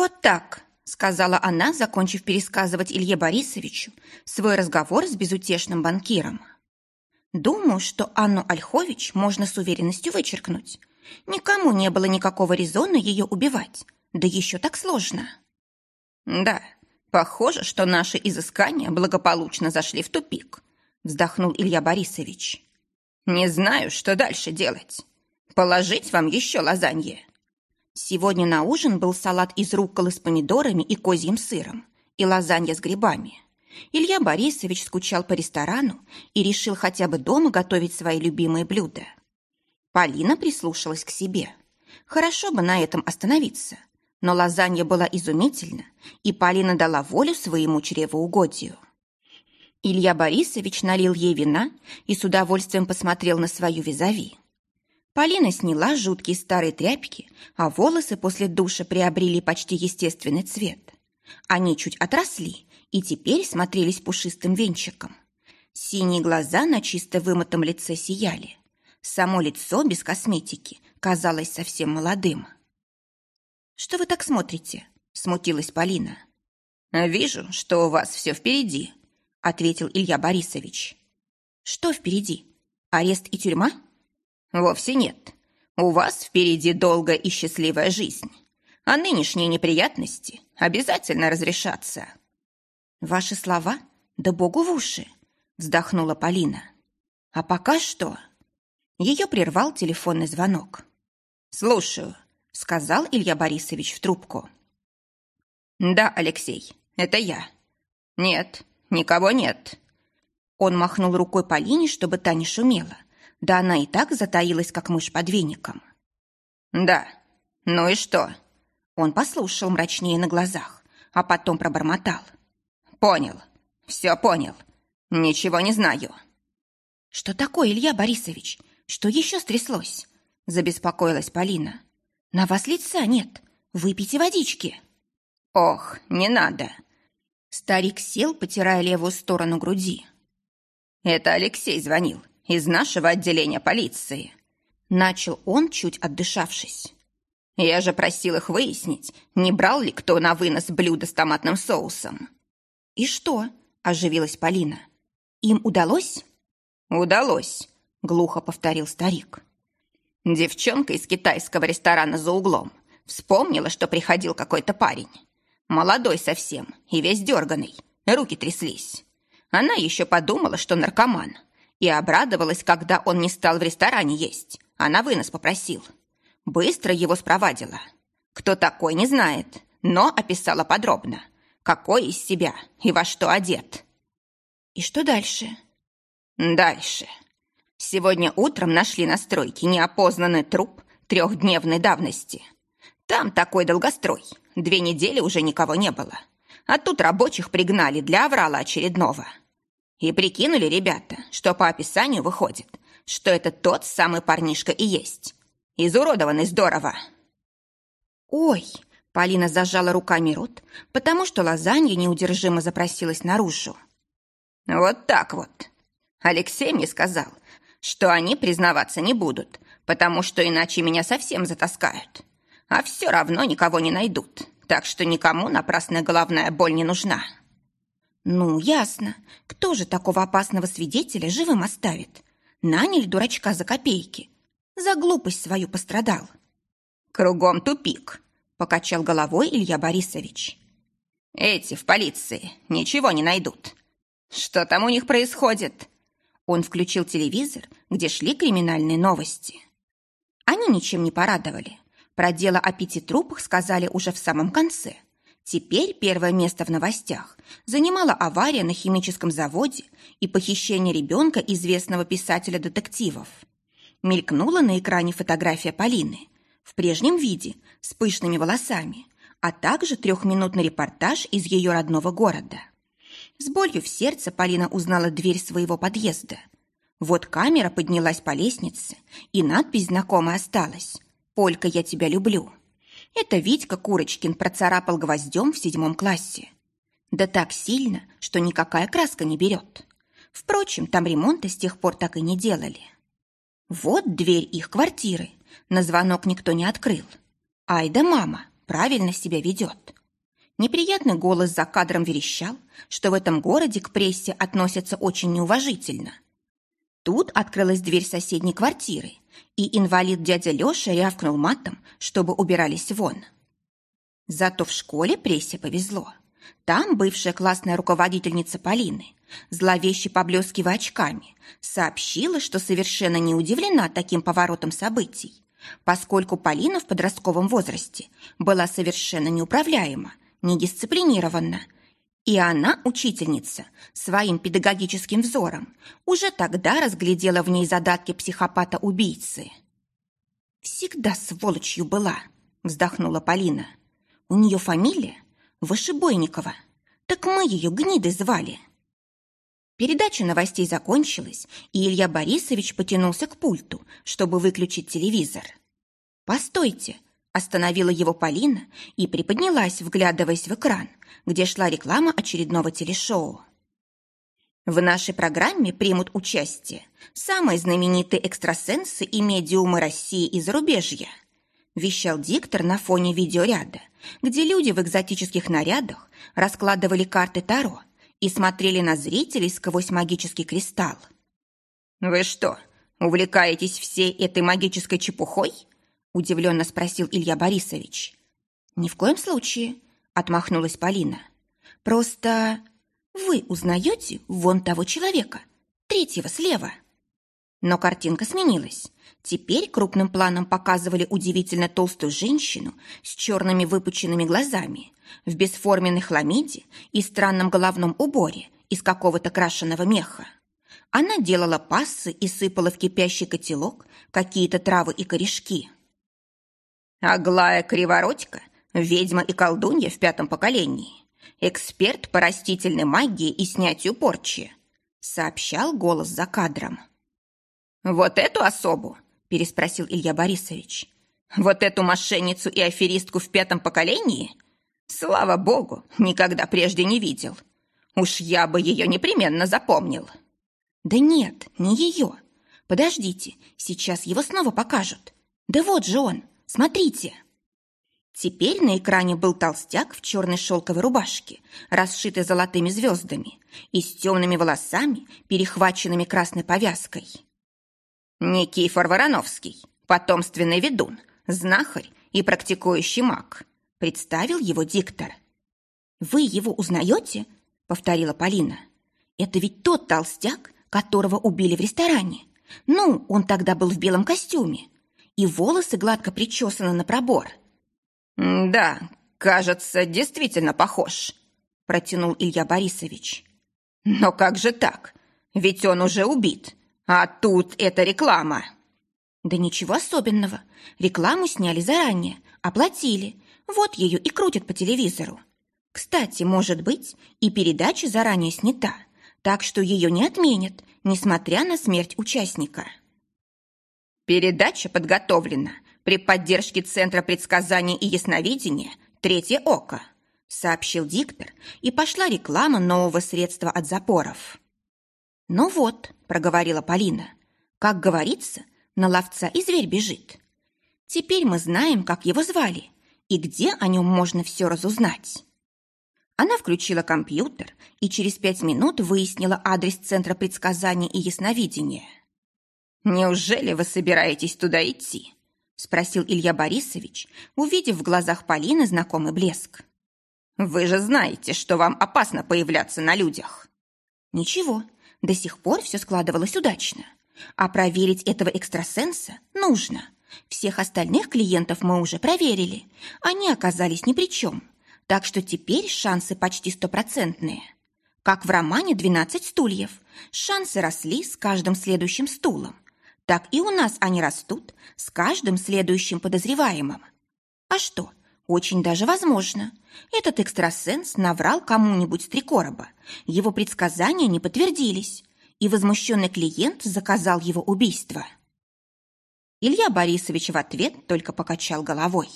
«Вот так», — сказала она, закончив пересказывать Илье Борисовичу свой разговор с безутешным банкиром. «Думаю, что Анну Ольхович можно с уверенностью вычеркнуть. Никому не было никакого резона ее убивать, да еще так сложно». «Да, похоже, что наши изыскания благополучно зашли в тупик», — вздохнул Илья Борисович. «Не знаю, что дальше делать. Положить вам еще лазанье?» Сегодня на ужин был салат из рукколы с помидорами и козьим сыром и лазанья с грибами. Илья Борисович скучал по ресторану и решил хотя бы дома готовить свои любимые блюда. Полина прислушалась к себе. Хорошо бы на этом остановиться, но лазанья была изумительна, и Полина дала волю своему чревоугодию. Илья Борисович налил ей вина и с удовольствием посмотрел на свою визави. Полина сняла жуткие старые тряпки, а волосы после душа приобрели почти естественный цвет. Они чуть отросли и теперь смотрелись пушистым венчиком. Синие глаза на чисто вымытом лице сияли. Само лицо без косметики казалось совсем молодым. «Что вы так смотрите?» – смутилась Полина. «Вижу, что у вас все впереди», – ответил Илья Борисович. «Что впереди? Арест и тюрьма?» Вовсе нет. У вас впереди долгая и счастливая жизнь. А нынешние неприятности обязательно разрешатся. Ваши слова? Да богу в уши! Вздохнула Полина. А пока что? Ее прервал телефонный звонок. «Слушаю», — сказал Илья Борисович в трубку. «Да, Алексей, это я. Нет, никого нет». Он махнул рукой Полине, чтобы та не шумела, да она и так затаилась, как мышь под веником. «Да. Ну и что?» Он послушал мрачнее на глазах, а потом пробормотал. «Понял. Все понял. Ничего не знаю». «Что такое, Илья Борисович? Что еще стряслось?» Забеспокоилась Полина. «На вас лица нет. Выпейте водички». «Ох, не надо». Старик сел, потирая левую сторону груди. «Это Алексей звонил из нашего отделения полиции». Начал он, чуть отдышавшись. «Я же просил их выяснить, не брал ли кто на вынос блюдо с томатным соусом». «И что?» – оживилась Полина. «Им удалось?» «Удалось», – глухо повторил старик. Девчонка из китайского ресторана за углом вспомнила, что приходил какой-то парень. Молодой совсем и весь дерганый, руки тряслись. Она еще подумала, что наркоман – и обрадовалась, когда он не стал в ресторане есть, а на вынос попросил. Быстро его спровадила. Кто такой, не знает, но описала подробно, какой из себя и во что одет. И что дальше? Дальше. Сегодня утром нашли на стройке неопознанный труп трехдневной давности. Там такой долгострой. Две недели уже никого не было. А тут рабочих пригнали для аврала очередного. И прикинули ребята, что по описанию выходит, что это тот самый парнишка и есть. Изуродованный здорово. Ой, Полина зажала руками рот, потому что лазанья неудержимо запросилась наружу. Вот так вот. Алексей мне сказал, что они признаваться не будут, потому что иначе меня совсем затаскают. А все равно никого не найдут, так что никому напрасная головная боль не нужна. Ну, ясно. Кто же такого опасного свидетеля живым оставит? Наняли дурачка за копейки. За глупость свою пострадал. Кругом тупик, покачал головой Илья Борисович. Эти в полиции ничего не найдут. Что там у них происходит? Он включил телевизор, где шли криминальные новости. Они ничем не порадовали. Про дело о пяти трупах сказали уже в самом конце – Теперь первое место в новостях занимала авария на химическом заводе и похищение ребенка известного писателя-детективов. Мелькнула на экране фотография Полины в прежнем виде, с пышными волосами, а также трехминутный репортаж из ее родного города. С болью в сердце Полина узнала дверь своего подъезда. Вот камера поднялась по лестнице, и надпись знакомая осталась «Полька, я тебя люблю». Это Витька Курочкин процарапал гвоздем в седьмом классе. Да так сильно, что никакая краска не берет. Впрочем, там ремонта с тех пор так и не делали. Вот дверь их квартиры. На звонок никто не открыл. Ай да мама правильно себя ведет. Неприятный голос за кадром верещал, что в этом городе к прессе относятся очень неуважительно. Тут открылась дверь соседней квартиры, и инвалид дядя Леша рявкнул матом, чтобы убирались вон. Зато в школе прессе повезло. Там бывшая классная руководительница Полины, зловеще поблескивая очками, сообщила, что совершенно не удивлена таким поворотом событий, поскольку Полина в подростковом возрасте была совершенно неуправляема недисциплинированна. И она, учительница, своим педагогическим взором уже тогда разглядела в ней задатки психопата-убийцы. «Всегда сволочью была», — вздохнула Полина. «У нее фамилия Вышебойникова. Так мы ее гнидой звали». Передача новостей закончилась, и Илья Борисович потянулся к пульту, чтобы выключить телевизор. «Постойте!» Остановила его Полина и приподнялась, вглядываясь в экран, где шла реклама очередного телешоу. В нашей программе примут участие самые знаменитые экстрасенсы и медиумы России и зарубежья, вещал диктор на фоне видеоряда, где люди в экзотических нарядах раскладывали карты Таро и смотрели на зрителей сквозь магический кристалл. «Вы что, увлекаетесь всей этой магической чепухой?» Удивленно спросил Илья Борисович. «Ни в коем случае», — отмахнулась Полина. «Просто вы узнаете вон того человека, третьего слева». Но картинка сменилась. Теперь крупным планом показывали удивительно толстую женщину с черными выпученными глазами, в бесформенной хламиде и странном головном уборе из какого-то крашеного меха. Она делала пассы и сыпала в кипящий котелок какие-то травы и корешки. Аглая Криворотика, ведьма и колдунья в пятом поколении, эксперт по растительной магии и снятию порчи, сообщал голос за кадром. «Вот эту особу?» – переспросил Илья Борисович. «Вот эту мошенницу и аферистку в пятом поколении? Слава богу, никогда прежде не видел. Уж я бы ее непременно запомнил». «Да нет, не ее. Подождите, сейчас его снова покажут. Да вот же он, Смотрите!» Теперь на экране был толстяк в черной шелковой рубашке, расшитой золотыми звездами, и с темными волосами, перехваченными красной повязкой. Никифор Вороновский, потомственный ведун, знахарь и практикующий маг, представил его диктор. «Вы его узнаете?» — повторила Полина. «Это ведь тот толстяк, которого убили в ресторане. Ну, он тогда был в белом костюме и волосы гладко причесаны на пробор. «Да, кажется, действительно похож», – протянул Илья Борисович. «Но как же так? Ведь он уже убит, а тут эта реклама». «Да ничего особенного. Рекламу сняли заранее, оплатили. Вот ее и крутят по телевизору. Кстати, может быть, и передача заранее снята, так что ее не отменят, несмотря на смерть участника». Передача подготовлена при поддержке Центра предсказаний и ясновидения «Третье око», сообщил диктор, и пошла реклама нового средства от запоров. «Ну вот», — проговорила Полина, — «как говорится, на ловца и зверь бежит. Теперь мы знаем, как его звали и где о нем можно все разузнать». Она включила компьютер и через пять минут выяснила адрес Центра предсказаний и ясновидения – «Неужели вы собираетесь туда идти?» – спросил Илья Борисович, увидев в глазах Полины знакомый блеск. «Вы же знаете, что вам опасно появляться на людях». «Ничего, до сих пор все складывалось удачно. А проверить этого экстрасенса нужно. Всех остальных клиентов мы уже проверили. Они оказались ни при чем. Так что теперь шансы почти стопроцентные. Как в романе «12 стульев». Шансы росли с каждым следующим стулом так и у нас они растут с каждым следующим подозреваемым. А что, очень даже возможно. Этот экстрасенс наврал кому-нибудь с три короба. Его предсказания не подтвердились, и возмущенный клиент заказал его убийство. Илья Борисович в ответ только покачал головой.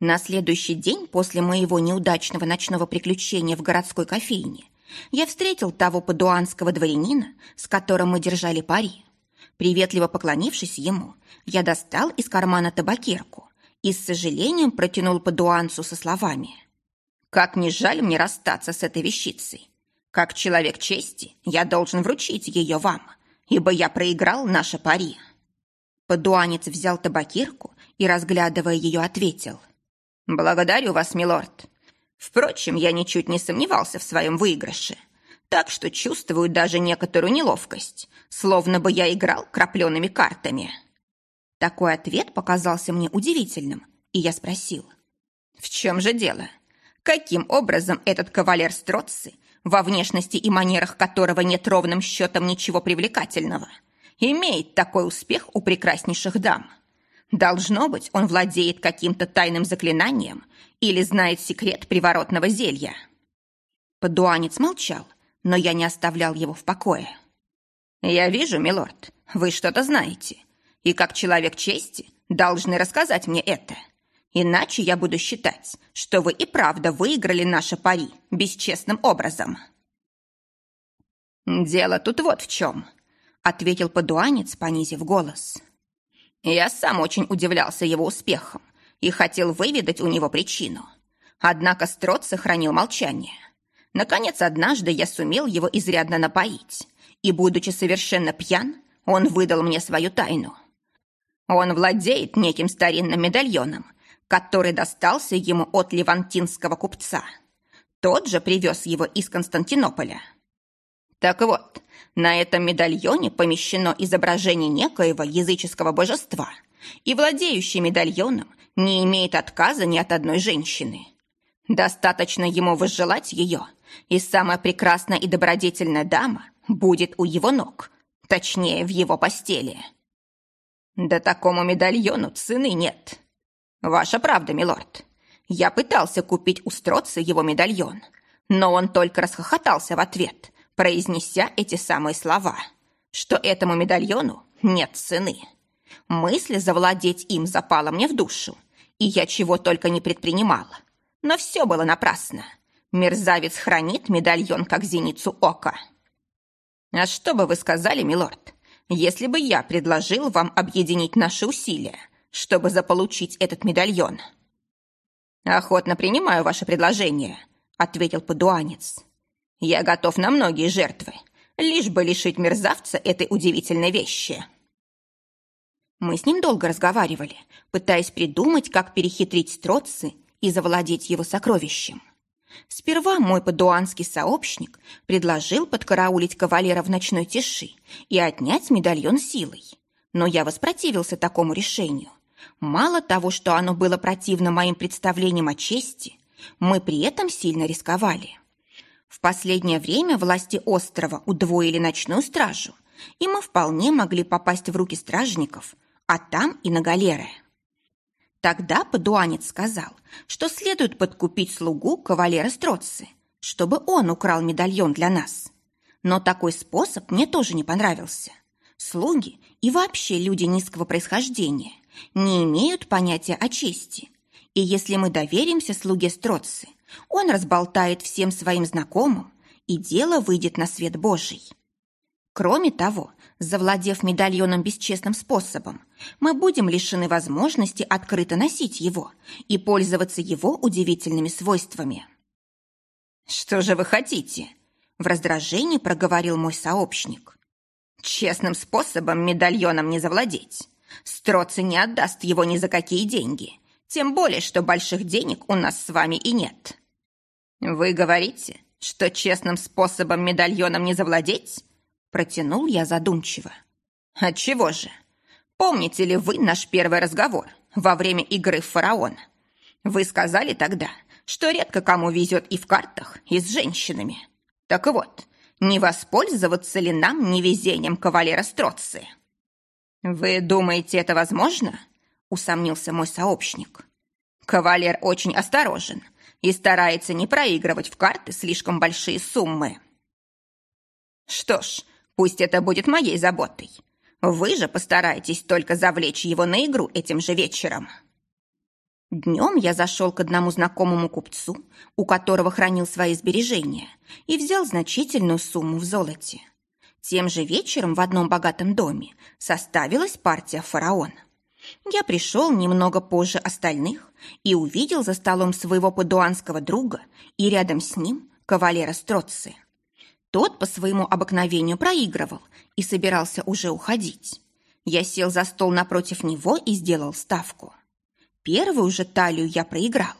На следующий день после моего неудачного ночного приключения в городской кофейне я встретил того падуанского дворянина, с которым мы держали пари. Приветливо поклонившись ему, я достал из кармана табакерку и с сожалением протянул падуанцу со словами. «Как не жаль мне расстаться с этой вещицей. Как человек чести я должен вручить ее вам, ибо я проиграл наше пари». Падуанец взял табакерку и, разглядывая ее, ответил. «Благодарю вас, милорд. Впрочем, я ничуть не сомневался в своем выигрыше, так что чувствую даже некоторую неловкость, словно бы я играл крапленными картами». Такой ответ показался мне удивительным, и я спросил. «В чем же дело? Каким образом этот кавалер Строцци, во внешности и манерах которого нет ровным счетом ничего привлекательного, имеет такой успех у прекраснейших дам?» Должно быть, он владеет каким-то тайным заклинанием или знает секрет приворотного зелья. Подуанец молчал, но я не оставлял его в покое. «Я вижу, милорд, вы что-то знаете, и как человек чести должны рассказать мне это. Иначе я буду считать, что вы и правда выиграли наше пари бесчестным образом». «Дело тут вот в чем», — ответил подуанец, понизив голос. Я сам очень удивлялся его успехам и хотел выведать у него причину. Однако Строт сохранил молчание. Наконец, однажды я сумел его изрядно напоить, и, будучи совершенно пьян, он выдал мне свою тайну. Он владеет неким старинным медальоном, который достался ему от левантинского купца. Тот же привез его из Константинополя. Так вот, на этом медальоне помещено изображение некоего языческого божества, и владеющий медальоном не имеет отказа ни от одной женщины. Достаточно ему возжелать ее, и самая прекрасная и добродетельная дама будет у его ног, точнее, в его постели. Да такому медальону цены нет. Ваша правда, милорд. Я пытался купить у Строца его медальон, но он только расхохотался в ответ – произнеся эти самые слова, что этому медальону нет цены. Мысль завладеть им запала мне в душу, и я чего только не предпринимала. Но все было напрасно. Мерзавец хранит медальон, как зеницу ока. А что бы вы сказали, милорд, если бы я предложил вам объединить наши усилия, чтобы заполучить этот медальон? Охотно принимаю ваше предложение, ответил подуанец. Я готов на многие жертвы, лишь бы лишить мерзавца этой удивительной вещи. Мы с ним долго разговаривали, пытаясь придумать, как перехитрить Строци и завладеть его сокровищем. Сперва мой падуанский сообщник предложил подкараулить кавалера в ночной тиши и отнять медальон силой. Но я воспротивился такому решению. Мало того, что оно было противно моим представлениям о чести, мы при этом сильно рисковали. В последнее время власти острова удвоили ночную стражу, и мы вполне могли попасть в руки стражников, а там и на галеры. Тогда подуанец сказал, что следует подкупить слугу кавалера Строци, чтобы он украл медальон для нас. Но такой способ мне тоже не понравился. Слуги и вообще люди низкого происхождения не имеют понятия о чести. И если мы доверимся слуге Строци, он разболтает всем своим знакомым, и дело выйдет на свет Божий. Кроме того, завладев медальоном бесчестным способом, мы будем лишены возможности открыто носить его и пользоваться его удивительными свойствами. «Что же вы хотите?» – в раздражении проговорил мой сообщник. «Честным способом медальоном не завладеть. Строци не отдаст его ни за какие деньги, тем более, что больших денег у нас с вами и нет. Вы говорите, что честным способом медальоном не завладеть? Протянул я задумчиво. Отчего же? Помните ли вы наш первый разговор во время игры в фараона? Вы сказали тогда, что редко кому везет и в картах, и с женщинами. Так вот, не воспользоваться ли нам невезением кавалера Строци? Вы думаете, это возможно? усомнился мой сообщник. Кавалер очень осторожен и старается не проигрывать в карты слишком большие суммы. Что ж, пусть это будет моей заботой. Вы же постарайтесь только завлечь его на игру этим же вечером. Днем я зашел к одному знакомому купцу, у которого хранил свои сбережения, и взял значительную сумму в золоте. Тем же вечером в одном богатом доме составилась партия фараона. Я пришел немного позже остальных и увидел за столом своего падуанского друга и рядом с ним кавалера Строци. Тот по своему обыкновению проигрывал и собирался уже уходить. Я сел за стол напротив него и сделал ставку. Первую же талию я проиграл.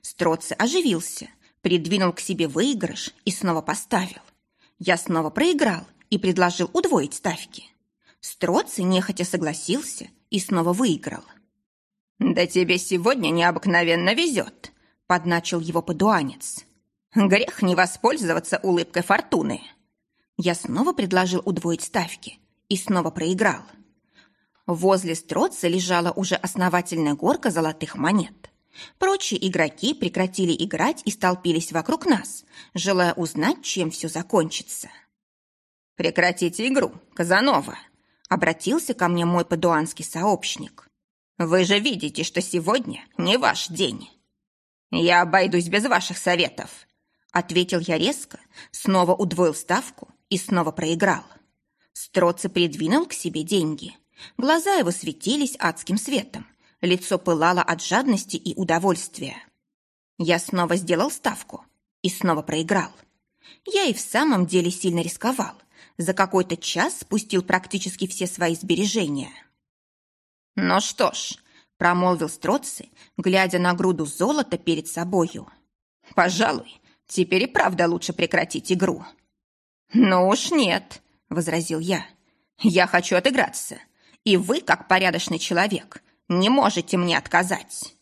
Строци оживился, придвинул к себе выигрыш и снова поставил. Я снова проиграл и предложил удвоить ставки. Строци нехотя согласился и снова выиграл. «Да тебе сегодня необыкновенно везет», — подначил его подуанец. «Грех не воспользоваться улыбкой фортуны». Я снова предложил удвоить ставки и снова проиграл. Возле строца лежала уже основательная горка золотых монет. Прочие игроки прекратили играть и столпились вокруг нас, желая узнать, чем все закончится. «Прекратите игру, Казанова!» — обратился ко мне мой падуанский сообщник. «Вы же видите, что сегодня не ваш день!» «Я обойдусь без ваших советов!» — ответил я резко, снова удвоил ставку и снова проиграл. Строцы придвинул к себе деньги — Глаза его светились адским светом. Лицо пылало от жадности и удовольствия. Я снова сделал ставку и снова проиграл. Я и в самом деле сильно рисковал. За какой-то час спустил практически все свои сбережения. «Ну что ж», — промолвил Строци, глядя на груду золота перед собою. «Пожалуй, теперь и правда лучше прекратить игру». «Ну уж нет», — возразил я. «Я хочу отыграться. И вы, как порядочный человек, не можете мне отказать.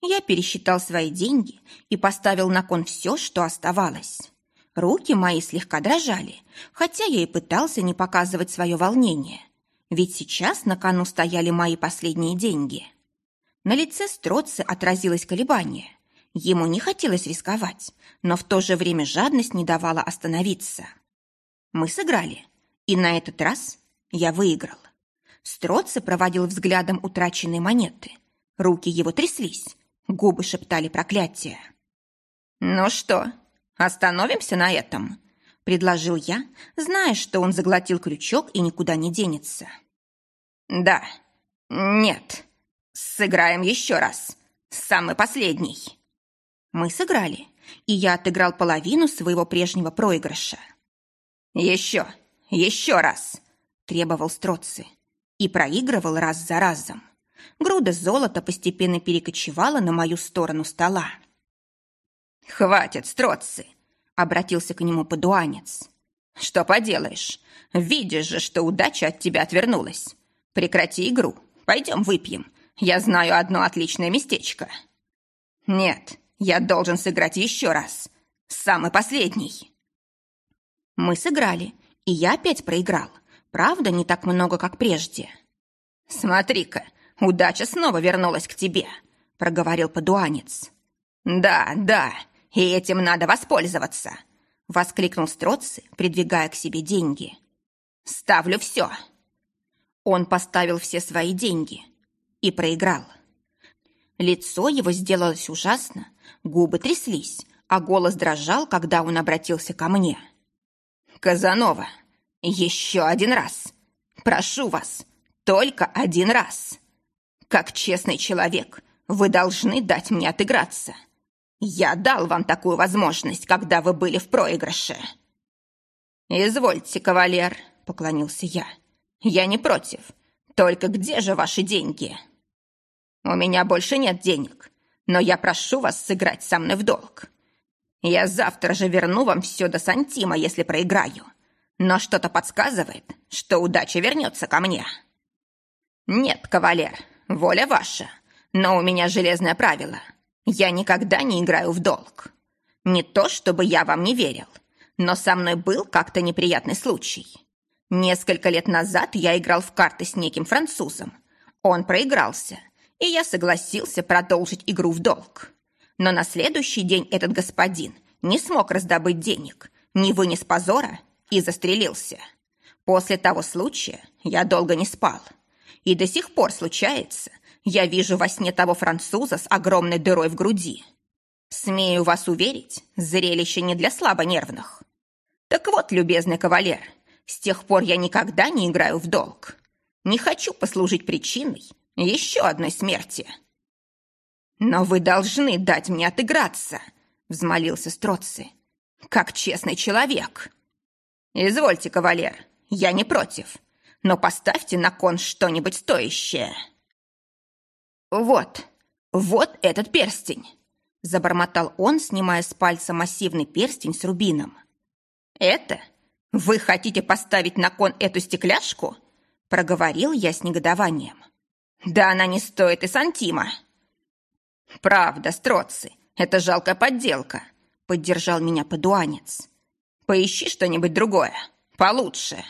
Я пересчитал свои деньги и поставил на кон все, что оставалось. Руки мои слегка дрожали, хотя я и пытался не показывать свое волнение. Ведь сейчас на кону стояли мои последние деньги. На лице Строцы отразилось колебание. Ему не хотелось рисковать, но в то же время жадность не давала остановиться. Мы сыграли, и на этот раз я выиграл. Строци проводил взглядом утраченные монеты. Руки его тряслись, губы шептали проклятие. «Ну что, остановимся на этом?» – предложил я, зная, что он заглотил крючок и никуда не денется. «Да, нет, сыграем еще раз, самый последний». Мы сыграли, и я отыграл половину своего прежнего проигрыша. «Еще, еще раз!» – требовал Строци и проигрывал раз за разом. Груда золота постепенно перекочевала на мою сторону стола. «Хватит, строцы!» — обратился к нему подуанец. «Что поделаешь? Видишь же, что удача от тебя отвернулась. Прекрати игру. Пойдем выпьем. Я знаю одно отличное местечко». «Нет, я должен сыграть еще раз. Самый последний». Мы сыграли, и я опять проиграл. Правда, не так много, как прежде. «Смотри-ка, удача снова вернулась к тебе», — проговорил подуанец. «Да, да, и этим надо воспользоваться», — воскликнул Строци, придвигая к себе деньги. «Ставлю все». Он поставил все свои деньги и проиграл. Лицо его сделалось ужасно, губы тряслись, а голос дрожал, когда он обратился ко мне. «Казанова, еще один раз. Прошу вас, только один раз. Как честный человек, вы должны дать мне отыграться. Я дал вам такую возможность, когда вы были в проигрыше. Извольте, кавалер, поклонился я. Я не против. Только где же ваши деньги? У меня больше нет денег, но я прошу вас сыграть со мной в долг. Я завтра же верну вам все до сантима, если проиграю но что-то подсказывает, что удача вернется ко мне. Нет, кавалер, воля ваша, но у меня железное правило. Я никогда не играю в долг. Не то, чтобы я вам не верил, но со мной был как-то неприятный случай. Несколько лет назад я играл в карты с неким французом. Он проигрался, и я согласился продолжить игру в долг. Но на следующий день этот господин не смог раздобыть денег, не вынес позора и застрелился. После того случая я долго не спал. И до сих пор случается, я вижу во сне того француза с огромной дырой в груди. Смею вас уверить, зрелище не для слабонервных. Так вот, любезный кавалер, с тех пор я никогда не играю в долг. Не хочу послужить причиной еще одной смерти. Но вы должны дать мне отыграться, взмолился Строци. Как честный человек. Извольте, кавалер, я не против, но поставьте на кон что-нибудь стоящее. Вот, вот этот перстень. Забормотал он, снимая с пальца массивный перстень с рубином. «Это? Вы хотите поставить на кон эту стекляшку?» Проговорил я с негодованием. «Да она не стоит и сантима!» «Правда, строцы, это жалкая подделка», поддержал меня подуанец. «Поищи что-нибудь другое, получше.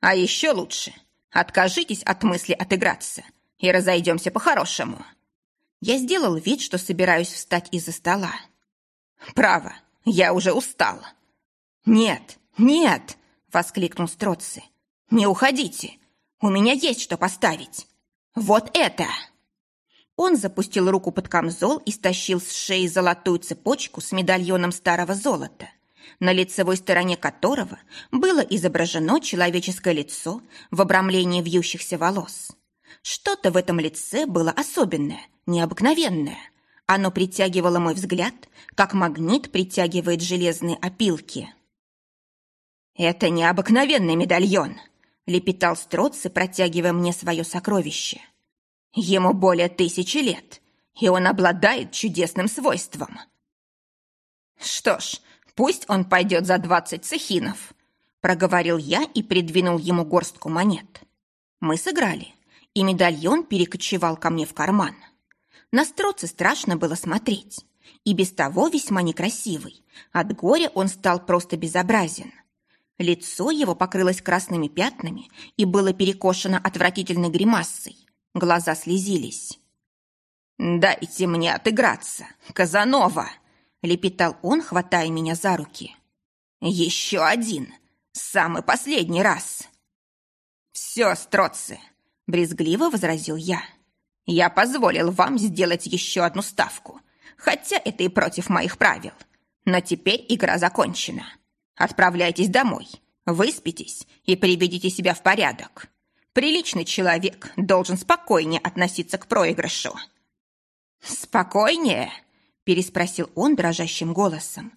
А еще лучше, откажитесь от мысли отыграться и разойдемся по-хорошему». Я сделал вид, что собираюсь встать из-за стола. «Право, я уже устал». «Нет, нет!» — воскликнул Строци. «Не уходите! У меня есть что поставить! Вот это!» Он запустил руку под камзол и стащил с шеи золотую цепочку с медальоном старого золота, на лицевой стороне которого было изображено человеческое лицо в обрамлении вьющихся волос. Что-то в этом лице было особенное, необыкновенное. Оно притягивало мой взгляд, как магнит притягивает железные опилки. «Это необыкновенный медальон!» — лепетал Строци, протягивая мне свое сокровище. «Ему более тысячи лет, и он обладает чудесным свойством». «Что ж, пусть он пойдет за двадцать цехинов», — проговорил я и придвинул ему горстку монет. Мы сыграли и медальон перекочевал ко мне в карман. На строце страшно было смотреть, и без того весьма некрасивый. От горя он стал просто безобразен. Лицо его покрылось красными пятнами и было перекошено отвратительной гримасой. Глаза слезились. «Дайте мне отыграться, Казанова!» — лепетал он, хватая меня за руки. «Еще один! Самый последний раз!» «Все, строцы, брезгливо возразил я. «Я позволил вам сделать еще одну ставку, хотя это и против моих правил. Но теперь игра закончена. Отправляйтесь домой, выспитесь и приведите себя в порядок. Приличный человек должен спокойнее относиться к проигрышу». «Спокойнее?» – переспросил он дрожащим голосом.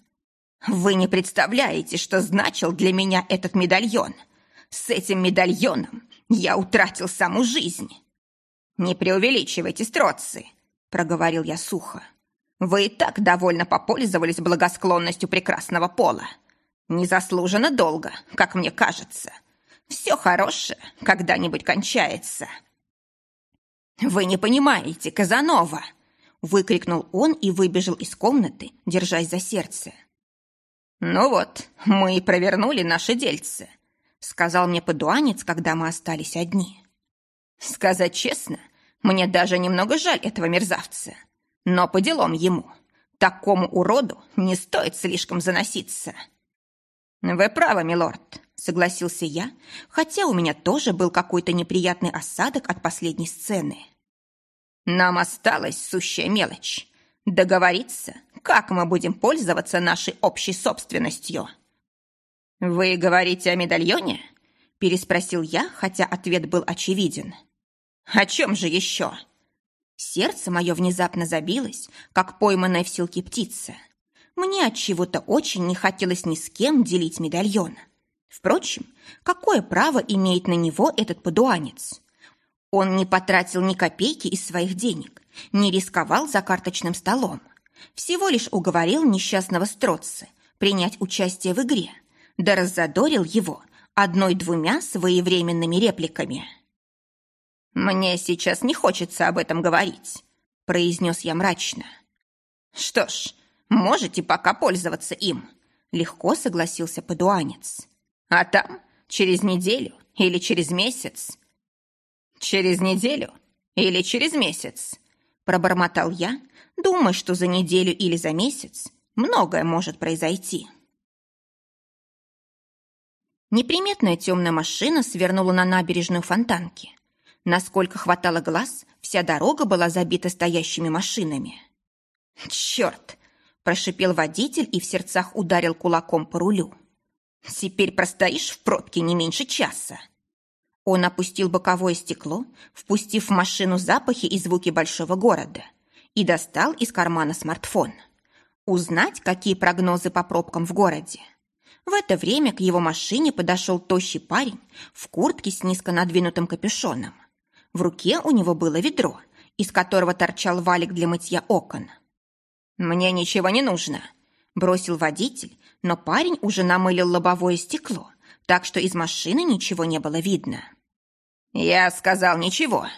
«Вы не представляете, что значил для меня этот медальон. С этим медальоном я утратил саму жизнь. Не преувеличивайте, строцы, проговорил я сухо. Вы и так довольно попользовались благосклонностью прекрасного пола. Незаслуженно долго, как мне кажется. Все хорошее когда-нибудь кончается. Вы не понимаете, Казанова, выкрикнул он и выбежал из комнаты, держась за сердце. Ну вот, мы и провернули наши дельцы сказал мне подуанец, когда мы остались одни. Сказать честно, мне даже немного жаль этого мерзавца. Но по делам ему. Такому уроду не стоит слишком заноситься. Вы правы, милорд, согласился я, хотя у меня тоже был какой-то неприятный осадок от последней сцены. Нам осталась сущая мелочь. Договориться, как мы будем пользоваться нашей общей собственностью. «Вы говорите о медальоне?» – переспросил я, хотя ответ был очевиден. «О чем же еще?» Сердце мое внезапно забилось, как пойманная в силке птица. Мне от чего-то очень не хотелось ни с кем делить медальон. Впрочем, какое право имеет на него этот подуанец? Он не потратил ни копейки из своих денег, не рисковал за карточным столом. Всего лишь уговорил несчастного Строца принять участие в игре – да раззадорил его одной-двумя своевременными репликами. «Мне сейчас не хочется об этом говорить», – произнес я мрачно. «Что ж, можете пока пользоваться им», – легко согласился подуанец. «А там, через неделю или через месяц?» «Через неделю или через месяц?» – пробормотал я, думая, что за неделю или за месяц многое может произойти. Неприметная темная машина свернула на набережную Фонтанки. Насколько хватало глаз, вся дорога была забита стоящими машинами. «Черт!» – прошипел водитель и в сердцах ударил кулаком по рулю. «Теперь простоишь в пробке не меньше часа». Он опустил боковое стекло, впустив в машину запахи и звуки большого города, и достал из кармана смартфон. Узнать, какие прогнозы по пробкам в городе. В это время к его машине подошел тощий парень в куртке с низко надвинутым капюшоном. В руке у него было ведро, из которого торчал валик для мытья окон. «Мне ничего не нужно», – бросил водитель, но парень уже намылил лобовое стекло, так что из машины ничего не было видно. «Я сказал ничего».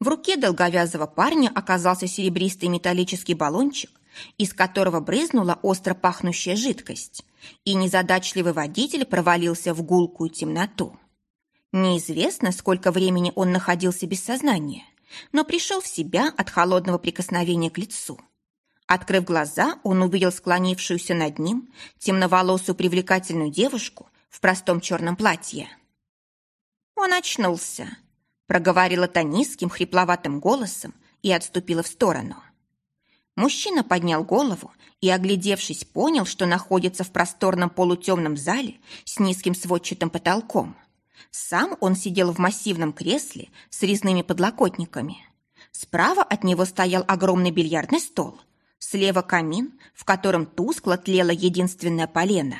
В руке долговязого парня оказался серебристый металлический баллончик, из которого брызнула остро пахнущая жидкость и незадачливый водитель провалился в гулкую темноту. Неизвестно, сколько времени он находился без сознания, но пришел в себя от холодного прикосновения к лицу. Открыв глаза, он увидел склонившуюся над ним темноволосую привлекательную девушку в простом черном платье. «Он очнулся», — проговорила та низким хрипловатым голосом и отступила в сторону. Мужчина поднял голову и, оглядевшись, понял, что находится в просторном полутемном зале с низким сводчатым потолком. Сам он сидел в массивном кресле с резными подлокотниками. Справа от него стоял огромный бильярдный стол. Слева камин, в котором тускло тлело единственное полено.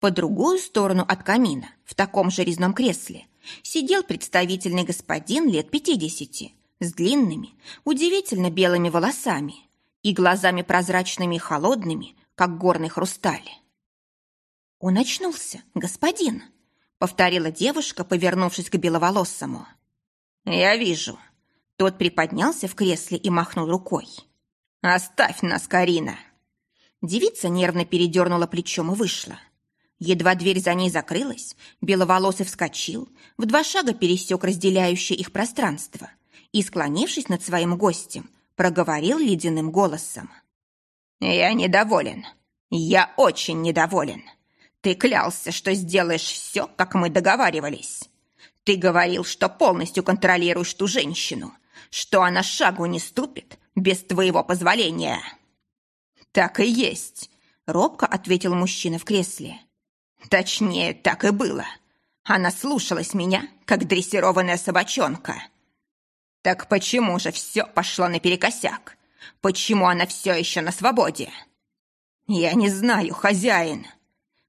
По другую сторону от камина, в таком же резном кресле, сидел представительный господин лет пятидесяти, с длинными, удивительно белыми волосами и глазами прозрачными и холодными, как горный хрусталь. «Он очнулся, господин», — повторила девушка, повернувшись к беловолосому. «Я вижу». Тот приподнялся в кресле и махнул рукой. «Оставь нас, Карина!» Девица нервно передернула плечом и вышла. Едва дверь за ней закрылась, беловолосый вскочил, в два шага пересек разделяющее их пространство и, склонившись над своим гостем, проговорил ледяным голосом. «Я недоволен. Я очень недоволен. Ты клялся, что сделаешь все, как мы договаривались. Ты говорил, что полностью контролируешь ту женщину, что она шагу не ступит без твоего позволения». «Так и есть», — робко ответил мужчина в кресле. «Точнее, так и было. Она слушалась меня, как дрессированная собачонка». Так почему же все пошло наперекосяк? Почему она все еще на свободе? Я не знаю, хозяин.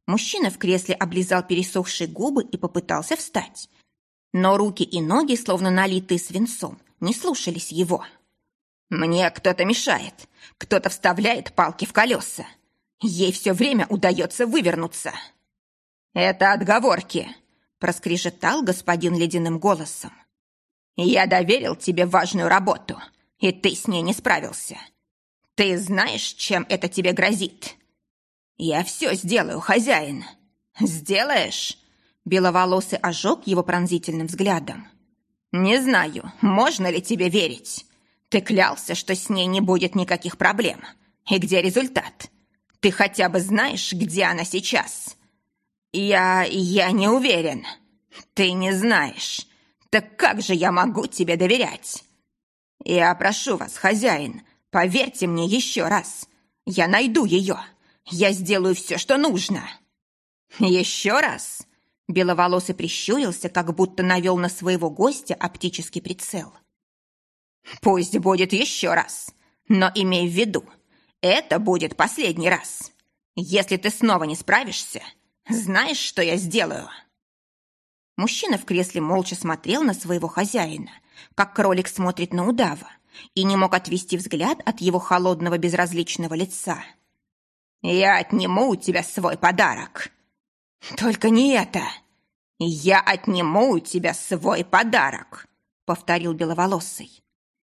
Мужчина в кресле облизал пересохшие губы и попытался встать. Но руки и ноги, словно налитые свинцом, не слушались его. Мне кто-то мешает, кто-то вставляет палки в колеса. Ей все время удается вывернуться. Это отговорки, проскрежетал господин ледяным голосом. Я доверил тебе важную работу, и ты с ней не справился. Ты знаешь, чем это тебе грозит? Я все сделаю, хозяин. Сделаешь? Беловолосый ожег его пронзительным взглядом. Не знаю, можно ли тебе верить. Ты клялся, что с ней не будет никаких проблем. И где результат? Ты хотя бы знаешь, где она сейчас? Я... я не уверен. Ты не знаешь. Так как же я могу тебе доверять? Я прошу вас, хозяин, поверьте мне еще раз. Я найду ее. Я сделаю все, что нужно. Еще раз? Беловолосый прищурился, как будто навел на своего гостя оптический прицел. Пусть будет еще раз, но имей в виду, это будет последний раз. Если ты снова не справишься, знаешь, что я сделаю?» Мужчина в кресле молча смотрел на своего хозяина, как кролик смотрит на удава, и не мог отвести взгляд от его холодного безразличного лица. «Я отниму у тебя свой подарок!» «Только не это!» «Я отниму у тебя свой подарок!» — повторил Беловолосый.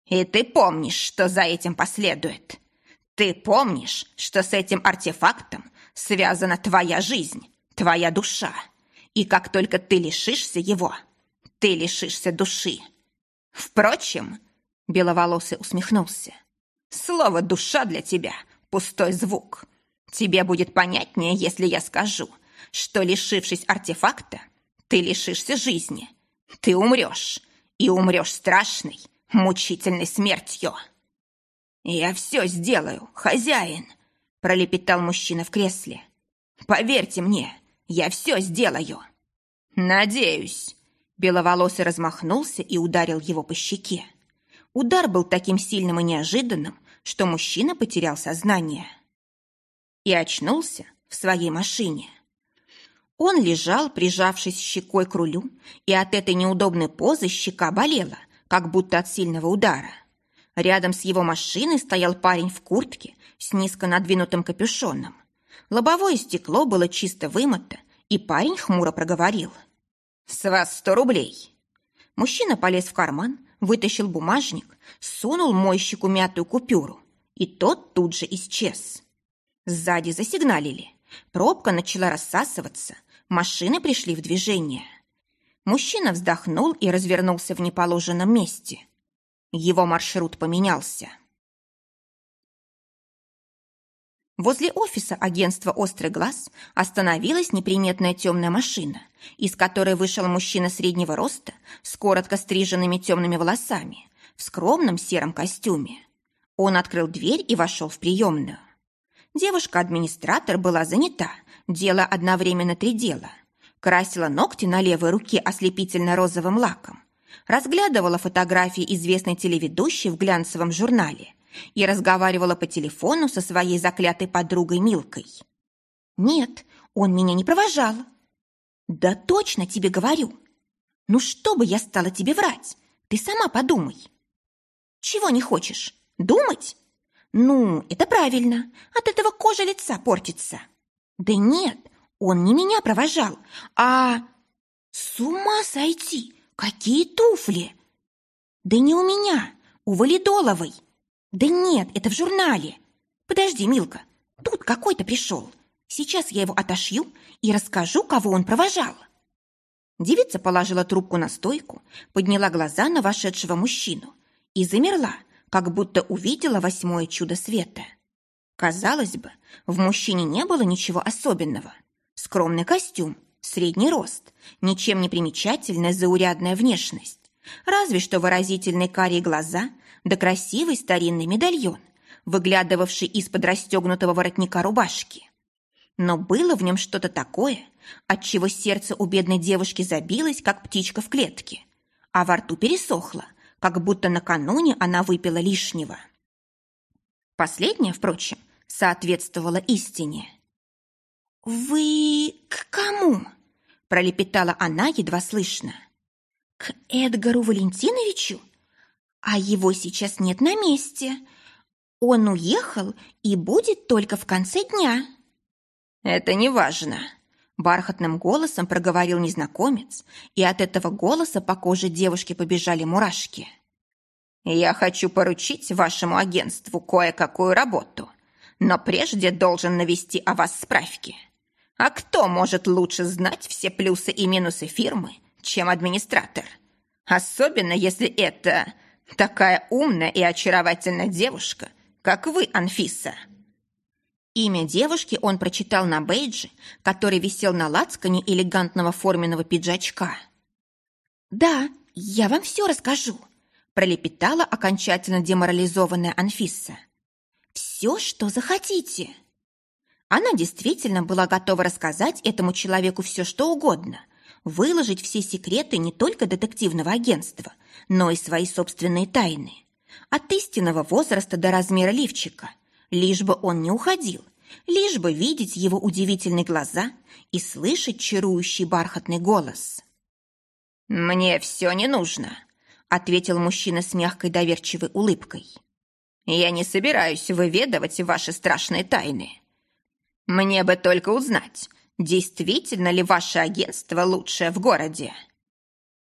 «И ты помнишь, что за этим последует. Ты помнишь, что с этим артефактом связана твоя жизнь, твоя душа. И как только ты лишишься его, ты лишишься души. Впрочем, Беловолосый усмехнулся. Слово «душа» для тебя — пустой звук. Тебе будет понятнее, если я скажу, что, лишившись артефакта, ты лишишься жизни. Ты умрешь, и умрешь страшной, мучительной смертью. «Я все сделаю, хозяин!» – пролепетал мужчина в кресле. «Поверьте мне, я все сделаю!» «Надеюсь!» Беловолосый размахнулся и ударил его по щеке. Удар был таким сильным и неожиданным, что мужчина потерял сознание. И очнулся в своей машине. Он лежал, прижавшись щекой к рулю, и от этой неудобной позы щека болела, как будто от сильного удара. Рядом с его машиной стоял парень в куртке с низко надвинутым капюшоном. Лобовое стекло было чисто вымыто, и парень хмуро проговорил. «С вас сто рублей!» Мужчина полез в карман, вытащил бумажник, сунул мойщику мятую купюру, и тот тут же исчез. Сзади засигналили. Пробка начала рассасываться, машины пришли в движение. Мужчина вздохнул и развернулся в неположенном месте. Его маршрут поменялся. Возле офиса агентства «Острый глаз» остановилась неприметная темная машина, из которой вышел мужчина среднего роста с коротко стриженными темными волосами, в скромном сером костюме. Он открыл дверь и вошел в приемную. Девушка-администратор была занята, делая одновременно три дела. Красила ногти на левой руке ослепительно-розовым лаком, разглядывала фотографии известной телеведущей в глянцевом журнале и разговаривала по телефону со своей заклятой подругой Милкой. «Нет, он меня не провожал». «Да точно тебе говорю. Ну что бы я стала тебе врать? Ты сама подумай». «Чего не хочешь? Думать?» «Ну, это правильно. От этого кожа лица портится». «Да нет, он не меня провожал, а...» «С ума сойти! Какие туфли!» «Да не у меня, у Валидоловой!» «Да нет, это в журнале!» «Подожди, Милка, тут какой-то пришел. Сейчас я его отошью и расскажу, кого он провожал». Девица положила трубку на стойку, подняла глаза на вошедшего мужчину и замерла, как будто увидела восьмое чудо света. Казалось бы, в мужчине не было ничего особенного. Скромный костюм, средний рост, ничем не примечательная заурядная внешность. Разве что выразительные карие глаза да красивый старинный медальон, выглядывавший из-под расстегнутого воротника рубашки. Но было в нем что-то такое, от чего сердце у бедной девушки забилось, как птичка в клетке, а во рту пересохло, как будто накануне она выпила лишнего. Последнее, впрочем, соответствовало истине. «Вы к кому?» – пролепетала она едва слышно. «К Эдгару Валентиновичу? А его сейчас нет на месте. Он уехал и будет только в конце дня». «Это не важно», – бархатным голосом проговорил незнакомец, и от этого голоса по коже девушки побежали мурашки. «Я хочу поручить вашему агентству кое-какую работу, но прежде должен навести о вас справки». А кто может лучше знать все плюсы и минусы фирмы, чем администратор? Особенно если это такая умная и очаровательная девушка, как вы, Анфиса. Имя девушки он прочитал на бейджи, который висел на лацкане элегантного форменного пиджачка. «Да, я вам все расскажу», – пролепетала окончательно деморализованная Анфиса. «Все, что захотите». Она действительно была готова рассказать этому человеку все, что угодно, выложить все секреты не только детективного агентства, но и свои собственные тайны. От истинного возраста до размера лифчика, лишь бы он не уходил, лишь бы видеть его удивительные глаза и слышать чарующий бархатный голос. «Мне все не нужно», — ответил мужчина с мягкой доверчивой улыбкой. «Я не собираюсь выведывать ваши страшные тайны. Мне бы только узнать, действительно ли ваше агентство лучшее в городе.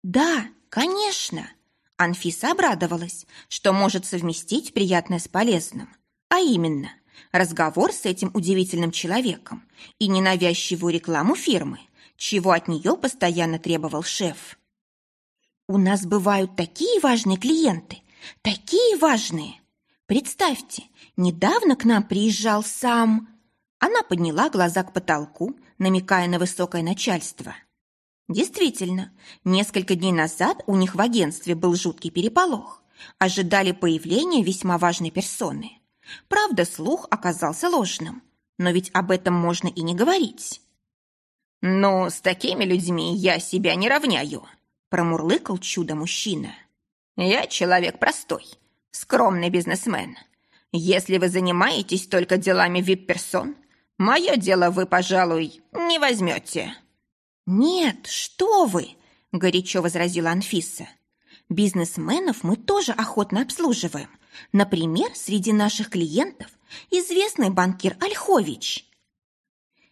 Да, конечно. Анфиса обрадовалась, что может совместить приятное с полезным. А именно, разговор с этим удивительным человеком и ненавязчивую рекламу фирмы, чего от нее постоянно требовал шеф. У нас бывают такие важные клиенты, такие важные. Представьте, недавно к нам приезжал сам... Она подняла глаза к потолку, намекая на высокое начальство. Действительно, несколько дней назад у них в агентстве был жуткий переполох. Ожидали появления весьма важной персоны. Правда, слух оказался ложным. Но ведь об этом можно и не говорить. «Ну, с такими людьми я себя не равняю», – промурлыкал чудо-мужчина. «Я человек простой, скромный бизнесмен. Если вы занимаетесь только делами вип-персон, мое дело вы, пожалуй, не возьмете». «Нет, что вы!» – горячо возразила Анфиса. «Бизнесменов мы тоже охотно обслуживаем. Например, среди наших клиентов известный банкир Ольхович».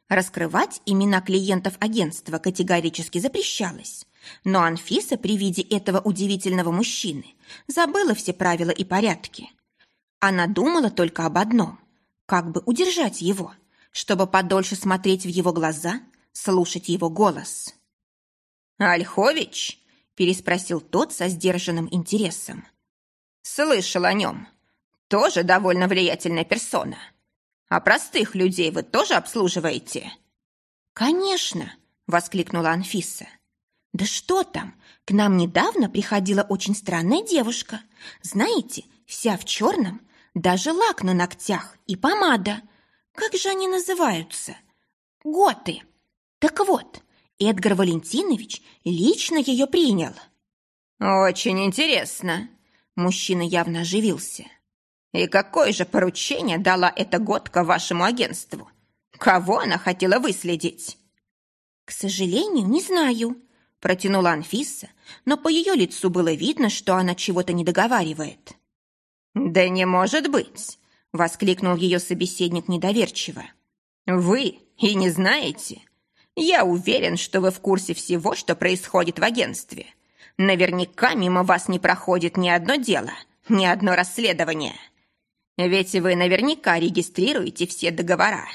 Раскрывать имена клиентов агентства категорически запрещалось. Но Анфиса при виде этого удивительного мужчины забыла все правила и порядки. Она думала только об одном – как бы удержать его, чтобы подольше смотреть в его глаза, слушать его голос. «Ольхович?» – переспросил тот со сдержанным интересом. «Слышал о нем. Тоже довольно влиятельная персона». А простых людей вы тоже обслуживаете?» «Конечно!» – воскликнула Анфиса. «Да что там? К нам недавно приходила очень странная девушка. Знаете, вся в черном, даже лак на ногтях и помада. Как же они называются? Готы. Так вот, Эдгар Валентинович лично ее принял». «Очень интересно!» Мужчина явно оживился. И какое же поручение дала эта годка вашему агентству? Кого она хотела выследить? К сожалению, не знаю, протянула Анфиса, но по ее лицу было видно, что она чего-то не договаривает. Да не может быть, воскликнул ее собеседник недоверчиво. Вы и не знаете? Я уверен, что вы в курсе всего, что происходит в агентстве. Наверняка мимо вас не проходит ни одно дело, ни одно расследование. Ведь вы наверняка регистрируете все договора.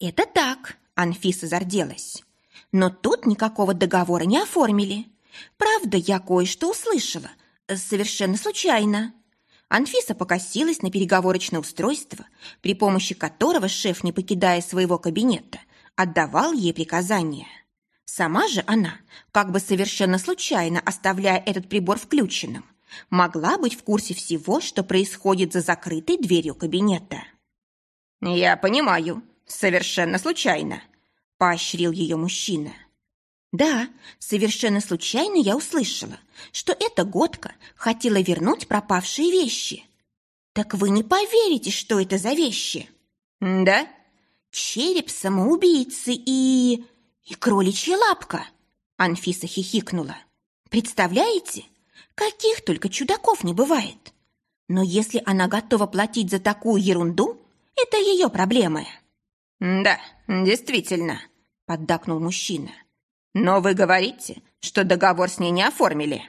Это так, Анфиса зарделась. Но тут никакого договора не оформили. Правда, я кое-что услышала. Совершенно случайно. Анфиса покосилась на переговорочное устройство, при помощи которого шеф, не покидая своего кабинета, отдавал ей приказания. Сама же она, как бы совершенно случайно оставляя этот прибор включенным, могла быть в курсе всего, что происходит за закрытой дверью кабинета. «Я понимаю, совершенно случайно», – поощрил ее мужчина. «Да, совершенно случайно я услышала, что эта годка хотела вернуть пропавшие вещи. Так вы не поверите, что это за вещи?» «Да?» «Череп самоубийцы и... и кроличья лапка!» Анфиса хихикнула. «Представляете, Каких только чудаков не бывает. Но если она готова платить за такую ерунду, это ее проблемы. «Да, действительно», — поддакнул мужчина. «Но вы говорите, что договор с ней не оформили».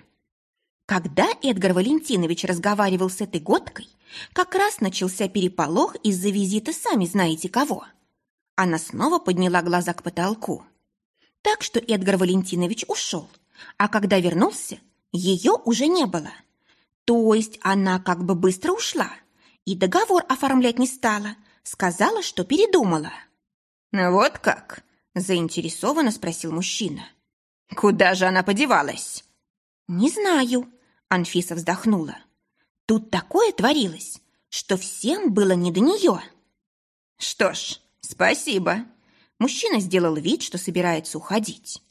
Когда Эдгар Валентинович разговаривал с этой годкой, как раз начался переполох из-за визита сами знаете кого. Она снова подняла глаза к потолку. Так что Эдгар Валентинович ушел, а когда вернулся, ее уже не было. То есть она как бы быстро ушла и договор оформлять не стала, сказала, что передумала. «Вот как?» – заинтересованно спросил мужчина. «Куда же она подевалась?» «Не знаю», – Анфиса вздохнула. «Тут такое творилось, что всем было не до нее». «Что ж, спасибо». Мужчина сделал вид, что собирается уходить.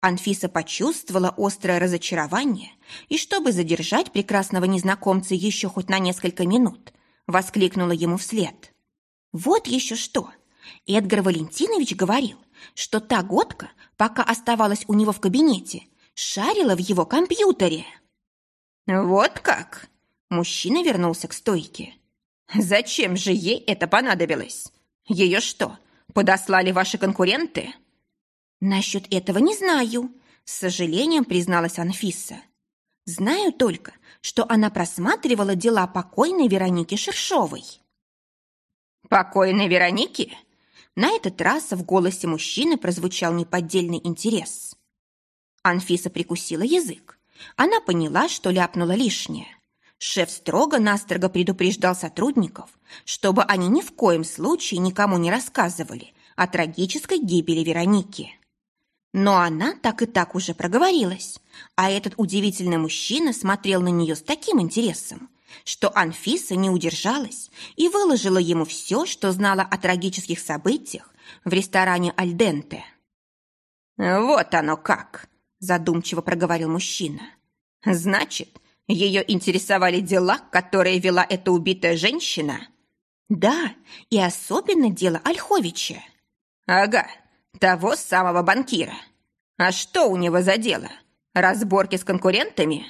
Анфиса почувствовала острое разочарование и, чтобы задержать прекрасного незнакомца еще хоть на несколько минут, воскликнула ему вслед. «Вот еще что! Эдгар Валентинович говорил, что та годка, пока оставалась у него в кабинете, шарила в его компьютере». «Вот как?» Мужчина вернулся к стойке. «Зачем же ей это понадобилось? Ее что, подослали ваши конкуренты?» «Насчет этого не знаю», — с сожалением призналась Анфиса. «Знаю только, что она просматривала дела покойной Вероники Шершовой». «Покойной Вероники?» На этот раз в голосе мужчины прозвучал неподдельный интерес. Анфиса прикусила язык. Она поняла, что ляпнула лишнее. Шеф строго-настрого предупреждал сотрудников, чтобы они ни в коем случае никому не рассказывали о трагической гибели Вероники. Но она так и так уже проговорилась, а этот удивительный мужчина смотрел на нее с таким интересом, что Анфиса не удержалась и выложила ему все, что знала о трагических событиях в ресторане «Альденте». «Вот оно как!» – задумчиво проговорил мужчина. «Значит, ее интересовали дела, которые вела эта убитая женщина?» «Да, и особенно дело Ольховича». «Ага, того самого банкира. А что у него за дело? Разборки с конкурентами?»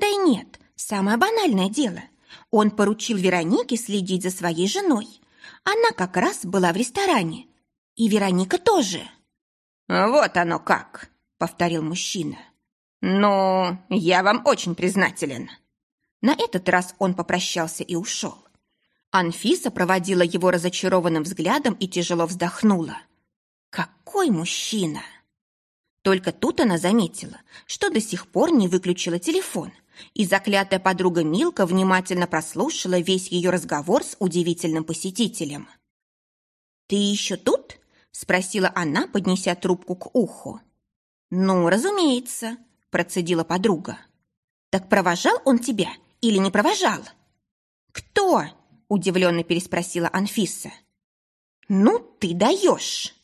«Да и нет, самое банальное дело. Он поручил Веронике следить за своей женой. Она как раз была в ресторане. И Вероника тоже». «Вот оно как!» — повторил мужчина. «Ну, я вам очень признателен». На этот раз он попрощался и ушел. Анфиса проводила его разочарованным взглядом и тяжело вздохнула. «Какой мужчина!» Только тут она заметила, что до сих пор не выключила телефон, и заклятая подруга Милка внимательно прослушала весь ее разговор с удивительным посетителем. «Ты еще тут?» – спросила она, поднеся трубку к уху. «Ну, разумеется», – процедила подруга. «Так провожал он тебя или не провожал?» «Кто?» – удивленно переспросила Анфиса. «Ну, ты даешь!»